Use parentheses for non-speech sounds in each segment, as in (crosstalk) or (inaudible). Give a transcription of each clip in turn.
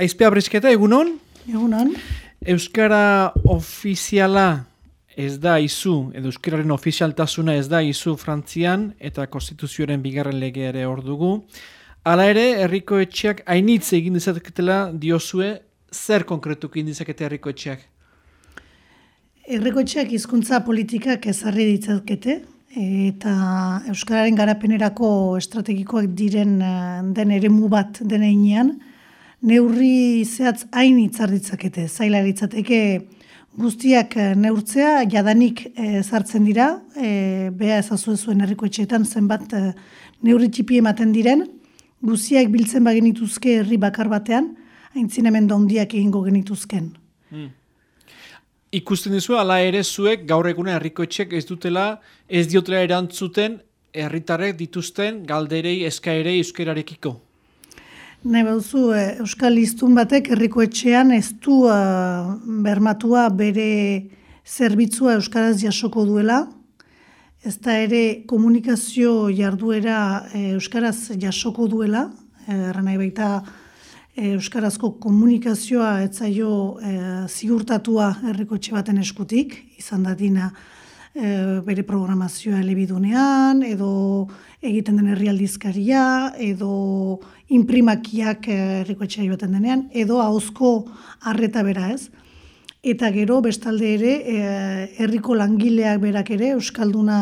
Aizpe abrisketa, egunon? Egunon. Euskara ofiziala ez da izu, edo euskararen ofizialtasuna ez da izu frantzian, eta konstituzioaren bigarren lege ere hor dugu. Hala ere, herriko etxeak hainitze egin dizaketela diozue, zer konkretuki egin herriko etxeak? Herriko etxeak hizkuntza politikak ezarri ditzakete, eta Euskararen garapenerako estrategikoak diren eh, den eremu bat deneinean, neurri zehatz hain itzar ditzakete, zaila ditzateke guztiak eh, neurtzea, jadanik e, sartzen dira, e, beha ezazu zuen herriko etxeetan zenbat e, neurri txipi ematen diren, guztiak biltzen bagenituzke herri bakar batean, haintzin hemen daundiak egingo genituzken. Hmm. Ikusten dizu, ala ere zuek gaur eguna herriko etxek ez dutela, ez diotela erantzuten herritarrek dituzten galderei eskaerei euskerarekiko. Nahi behuzu, eh, Euskal Iztun batek herriko etxean ez du uh, bermatua bere zerbitzua Euskaraz jasoko duela. Ez da ere komunikazio jarduera eh, Euskaraz jasoko duela. Erra nahi baita Euskarazko komunikazioa etzaio uh, ziurtatua herriko etxe baten eskutik. Izan da dina bere programazioa elebidunean, edo egiten den herrialdizkaria, edo imprimakiak eh, errikoetxea joaten denean, edo hauzko harreta bera ez. Eta gero, bestalde ere, eh, herriko langileak berak ere, Euskalduna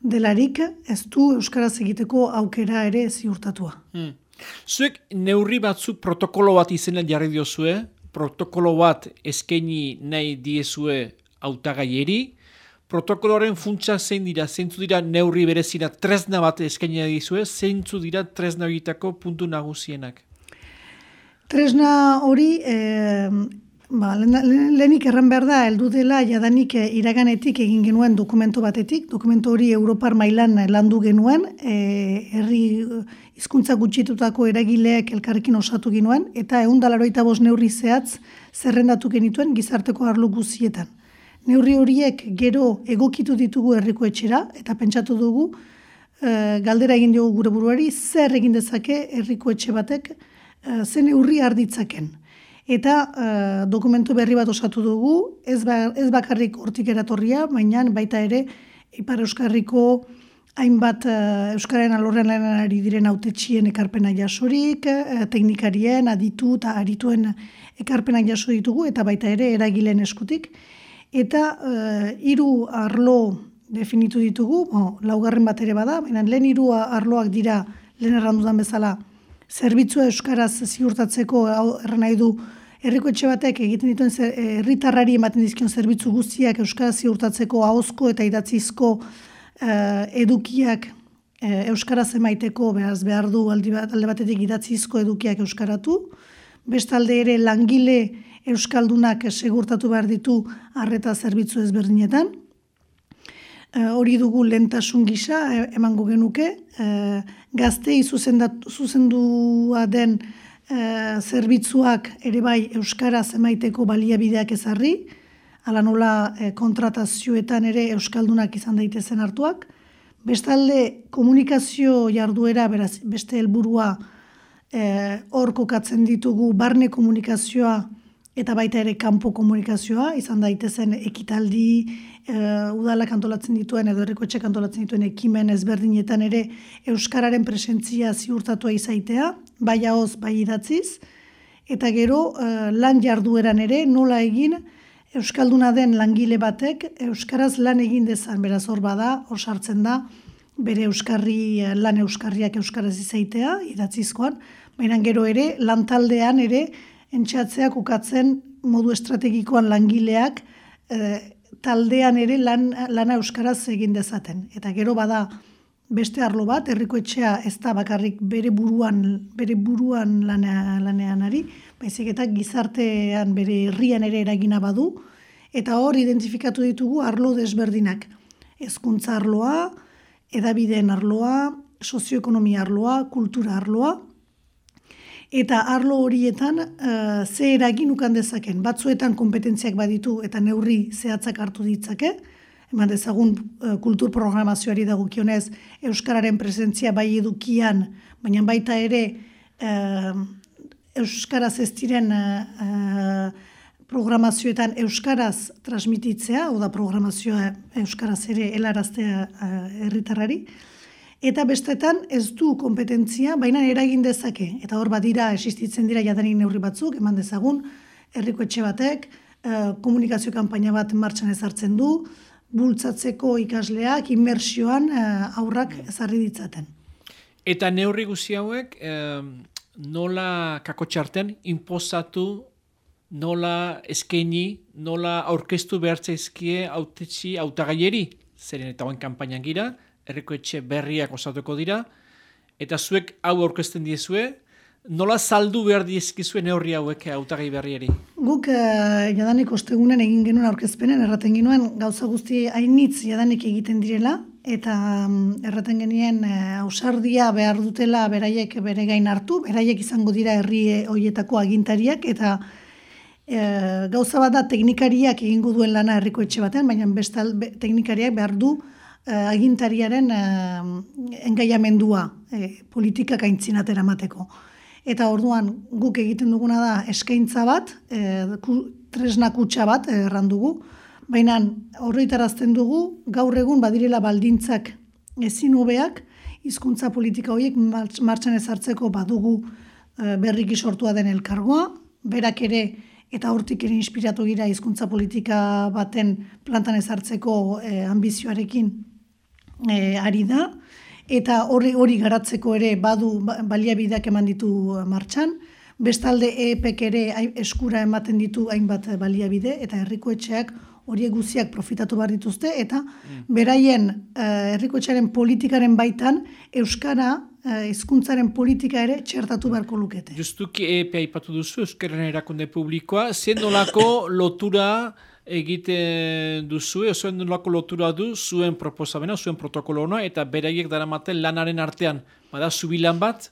delarik, ez du Euskaraz egiteko aukera ere ziurtatua. Hmm. Zuek neurri batzuk protokolo bat izena jarri diozue, protokolo bat eskaini nahi diezue autagaieri, protokoloaren funtsa zein dira, zeintzu dira neurri berezina tresna bat eskaini dizue, zeintzu dira tresna horietako puntu nagusienak? Tresna hori, e, ba, lehenik erran behar da, heldu dela jadanik eh, iraganetik egin genuen dokumento batetik, dokumento hori Europar mailan landu genuen, e, herri hizkuntza gutxitutako eragileek elkarrekin osatu genuen, eta egun dalaroita bos neurri zehatz zerrendatu genituen gizarteko arlo guzietan. Neurri horiek gero egokitu ditugu herriko etxera eta pentsatu dugu e, galdera egin dugu gure buruari zer egin dezake herriko etxe batek e, zen neurri arditzaken. Eta e, dokumentu berri bat osatu dugu, ez, ba, ez bakarrik hortik eratorria, baina baita ere Ipar Euskarriko hainbat e, Euskararen alorren lanari diren autetxien ekarpena jasorik, e, teknikarien, aditu eta arituen ekarpena jaso ditugu, eta baita ere eragileen eskutik. Eta uh, hiru arlo definitu ditugu, bo, laugarren bat ere bada, baina lehen hiru arloak dira lehen errandudan bezala zerbitzua euskaraz ziurtatzeko erran nahi du herriko etxe batek egiten dituen herritarrari ematen dizkion zerbitzu guztiak euskaraz ziurtatzeko ahozko eta idatzizko uh, edukiak euskaraz emaiteko beraz behar du alde batetik idatzizko edukiak euskaratu. Bestalde ere langile euskaldunak segurtatu behar ditu harreta zerbitzu ezberdinetan. E, hori dugu lentasun gisa e, emango genuke. E, gaztei zuzendua den e, zerbitzuak ere bai euskaraz emaiteko baliabideak ezarri. Hala nola e, kontratazioetan ere euskaldunak izan daitezen hartuak. Bestalde komunikazio jarduera beraz, beste helburua e, hor kokatzen ditugu barne komunikazioa eta baita ere kanpo komunikazioa, izan daitezen ekitaldi, e, udalak antolatzen dituen edo herriko etxek antolatzen dituen ekimen ezberdinetan ere Euskararen presentzia ziurtatua izaitea, bai haoz, bai idatziz, eta gero e, lan jardueran ere nola egin Euskalduna den langile batek Euskaraz lan egin dezan, beraz hor bada, hor sartzen da, bere Euskarri, lan Euskarriak Euskaraz izaitea, idatzizkoan, baina gero ere, lantaldean ere, entxatzeak ukatzen modu estrategikoan langileak e, taldean ere lan, lana euskaraz egin dezaten. Eta gero bada beste arlo bat, herriko etxea ez da bakarrik bere buruan, bere buruan lana, lanean ari, baizik eta gizartean bere herrian ere eragina badu, eta hor identifikatu ditugu arlo desberdinak. Hezkuntza arloa, edabideen arloa, sozioekonomia arloa, kultura arloa, eta arlo horietan uh, ze eragin ukan dezaken. Batzuetan kompetentziak baditu eta neurri zehatzak hartu ditzake, eman dezagun uh, kultur programazioari Euskaraz ez diren uh, programazioetan Euskaraz transmititzea, oda programazioa Euskaraz ere helaraztea herritarrari, eta bestetan ez du kompetentzia, baina eragin dezake. Eta hor badira, existitzen dira jadanik neurri batzuk, eman dezagun, herriko etxe batek, komunikazio kanpaina bat martxan ezartzen du, bultzatzeko ikasleak, inmersioan aurrak ezarri ditzaten. Eta neurri guzi hauek, nola kakotxarten, inpozatu, nola eskeni, nola aurkeztu behartzaizkie autetxi autagaieri, zeren eta hauen kampainan gira, erreko etxe berriak osatuko dira, eta zuek hau aurkezten diezue, nola saldu behar diezkizue neurri hauek autagai berriari? Guk uh, jadanik ostegunen egin genuen aurkezpenen, erraten genuen gauza guzti hainitz jadanik egiten direla, eta um, erraten genien uh, ausardia behar dutela beraiek bere gain hartu, beraiek izango dira herri hoietako agintariak, eta uh, gauza bat da teknikariak egingo duen lana herriko etxe baten, baina bestal be, teknikariak behar du uh, agintariaren uh, engaiamendua uh, politikak aintzinatera mateko. Eta orduan guk egiten duguna da eskaintza bat, e, tresna kutsa bat errandugu, Baina horretarazten dugu gaur egun badirela baldintzak ezin hobeak hizkuntza politika horiek martxan ezartzeko badugu e, berriki sortua den elkargoa, berak ere eta hortik ere inspiratu gira hizkuntza politika baten plantan ezartzeko e, ambizioarekin e, ari da eta hori hori garatzeko ere badu ba, baliabideak eman ditu martxan. Bestalde EPEK ere eskura ematen ditu hainbat baliabide eta herriko etxeak horiek guziak profitatu behar dituzte, eta mm. beraien uh, errikotxaren politikaren baitan, Euskara hizkuntzaren politika ere txertatu beharko lukete. Justuki EPE aipatu duzu, Euskaren erakunde publikoa, zen nolako lotura egite duzu, zuen nolako lotura du zuen proposamena, zuen protokolo eta beraiek daramaten lanaren artean, bada zubilan bat,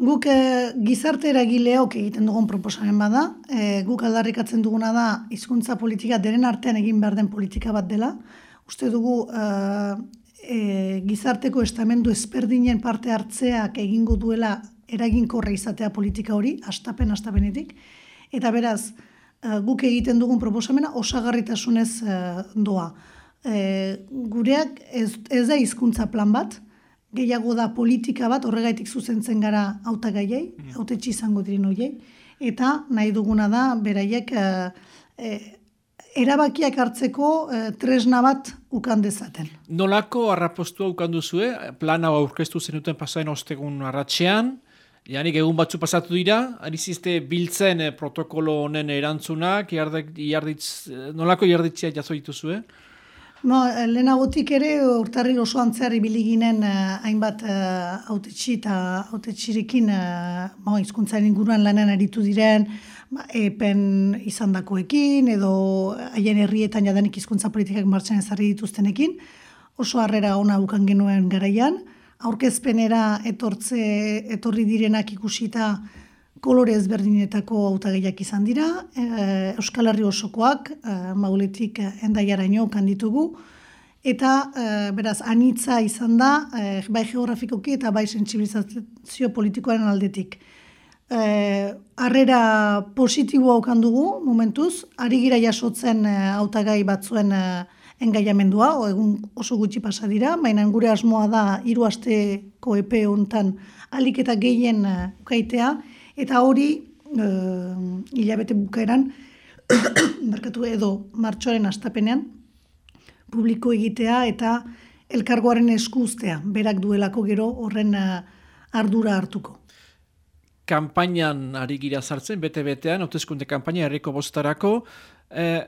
Guk e, gizarte eragileok egiten dugun proposamen bada, e, guk aldarrikatzen duguna da hizkuntza politika deren artean egin behar den politika bat dela. Uste dugu e, e, gizarteko estamendu ezberdinen parte hartzeak egingo duela eraginkorra izatea politika hori, astapen astapenetik. Eta beraz, guk egiten dugun proposamena osagarritasunez e, doa. E, gureak ez, ez da hizkuntza plan bat, gehiago da politika bat horregaitik zuzentzen gara hautagaiei, mm. hautetxi izango diren hoiei eta nahi duguna da beraiek e, erabakiak hartzeko e, tresna bat ukan dezaten. Nolako arrapostua ukan duzue, plan hau aurkeztu zenuten pasain ostegun arratxean, Janik egun batzu pasatu dira, arizizte biltzen protokolo honen erantzunak, iarditz, nolako iarditzia jazo dituzue? Mo, lehenagotik ere urtarri oso antzeari biliginen uh, hainbat uh, autetxi eta autetxirekin uh, izkuntzaren inguruan lanen aritu diren ba, epen izan dakoekin edo haien herrietan jadanik hizkuntza politikak martxan ezarri dituztenekin oso harrera ona ukan genuen garaian aurkezpenera etortze etorri direnak ikusita kolore ezberdinetako hautagaiak izan dira, e, Euskal Herri osokoak, e, mauletik endaiara inokan ditugu, eta e, beraz, anitza izan da, e, bai geografikoki eta bai sensibilizazio politikoaren aldetik. E, arrera positiboa okan dugu, momentuz, ari gira jasotzen e, hautagai batzuen e, engaiamendua, o egun oso gutxi pasa dira, baina gure asmoa da hiru asteko epe hontan alik eta gehien ukaitea, Eta hori, uh, hilabete bukaeran, (coughs) markatu edo martxoaren astapenean, publiko egitea eta elkargoaren eskuztea, berak duelako gero horren uh, ardura hartuko. Kampainan ari gira sartzen, bete-betean, hautezkunde kampaina herriko bostarako, eh,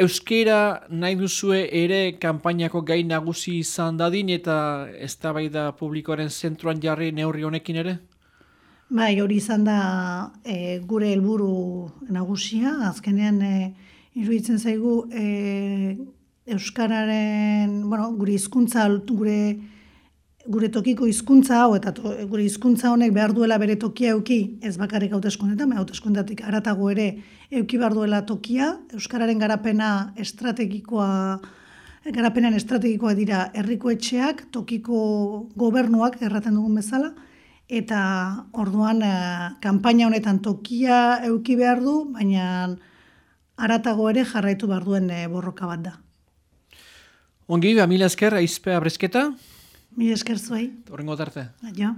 Euskera nahi duzue ere kanpainako gai nagusi izan dadin eta eztabaida publikoaren zentruan jarri neurri honekin ere? Bai, hori izan da e, gure helburu nagusia, azkenean e, iruditzen zaigu e, euskararen, bueno, gure hizkuntza gure gure tokiko hizkuntza hau eta gure hizkuntza honek behar duela bere tokia euki, ez bakarrik hauteskundetan, hauteskundetik haratago ere euki behar duela tokia, euskararen garapena estrategikoa garapenean estrategikoa dira herriko etxeak, tokiko gobernuak erraten dugun bezala, eta orduan e, kanpaina honetan tokia euki behar du, baina aratago ere jarraitu behar duen e, borroka bat da. Ongi, ba, mila esker, aizpe abrezketa? Mila esker zuei. Horrengo tarte. Aio.